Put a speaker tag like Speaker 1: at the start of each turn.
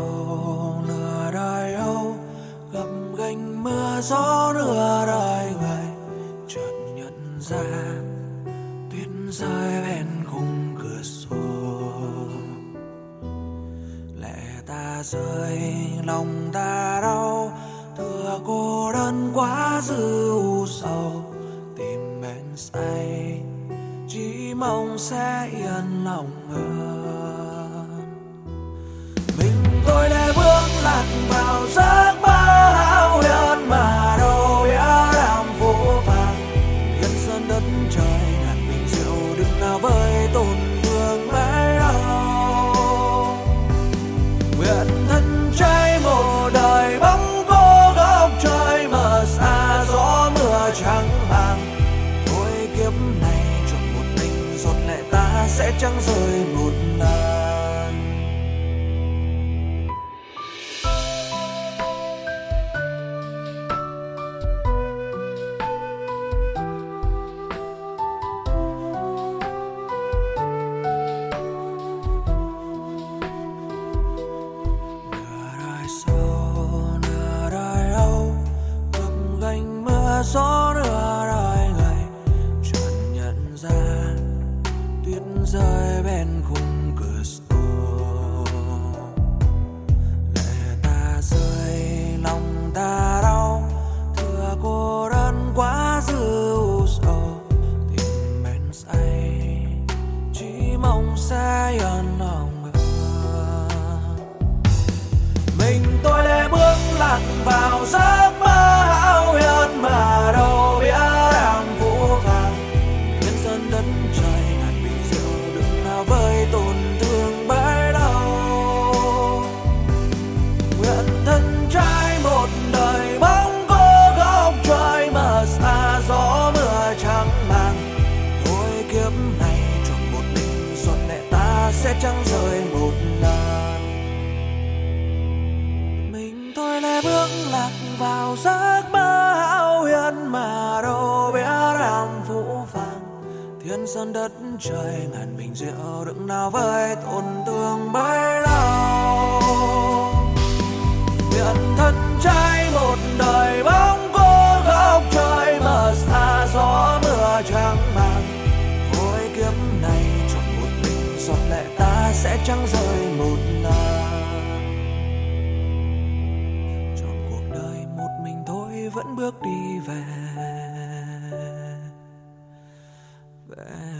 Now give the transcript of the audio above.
Speaker 1: chiều nửa đời âu gặp gành mưa gió nửa đời người chợt nhận ra tuyết rơi bên khung cửa sổ lẽ ta rơi lòng ta đau thừa cô đơn quá dư u sầu tìm bên say chỉ mong sẽ yên lòng hơn lạc vào giấc mơ hão huyền mà đâu đã làm phố vàng. Thiên sơn đất trời ngàn mình rượu đừng nào với tổn thương mấy đau. Nguyện thân trai một đời bóng cô góc trời mờ xa gió mưa trắng màng thôi kiếp này chọn một mình giọt lệ ta sẽ chẳng rơi một lần gió nữa đời ngày chợt nhận ra tuyết rơi bên khung cửa sổ. Lệ ta rơi, lòng ta đau thừa cô đơn quá dư u sầu. Tìm bên say, chỉ mong sẽ yên lòng mình tôi để bước lạc vào giấc bước lạc vào giấc mơ hão huyền mà đâu biết làm vũ vàng thiên sơn đất trời ngàn bình rượu đựng nào với tổn thương bấy lâu. Biển thân trai một đời bóng cô góc trời mờ xa gió mưa trắng màng hồi kiếp này chọn một mình giọt lệ ta sẽ chẳng rơi một lần vẫn bước đi về. Về.